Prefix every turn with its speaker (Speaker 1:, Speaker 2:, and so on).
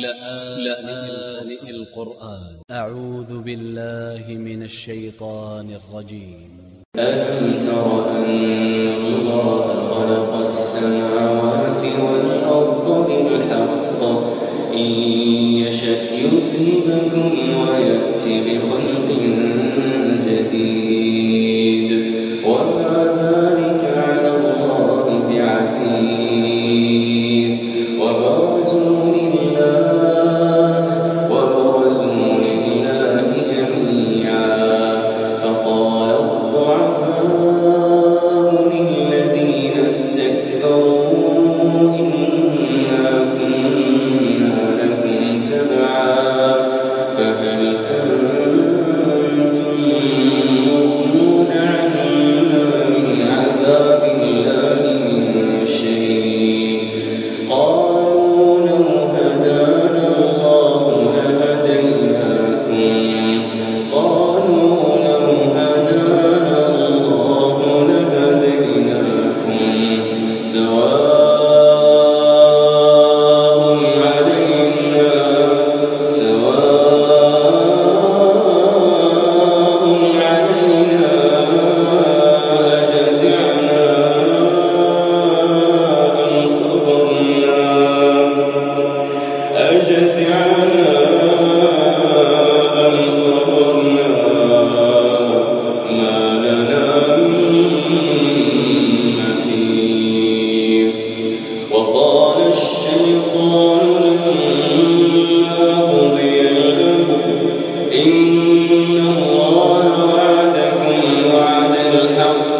Speaker 1: لآن القرآن. أ ع و ذ ب ا ل ل ه من ا ل ش ي ط ا ن ا ل ر ج ي م
Speaker 2: ألم تر أن الله خلق السماوات والأرض بالحق؟ إن يشأ يذهبكم ويأتي بخلق جديد. وما ذلك على الله بعزيز. وبرزوا سواء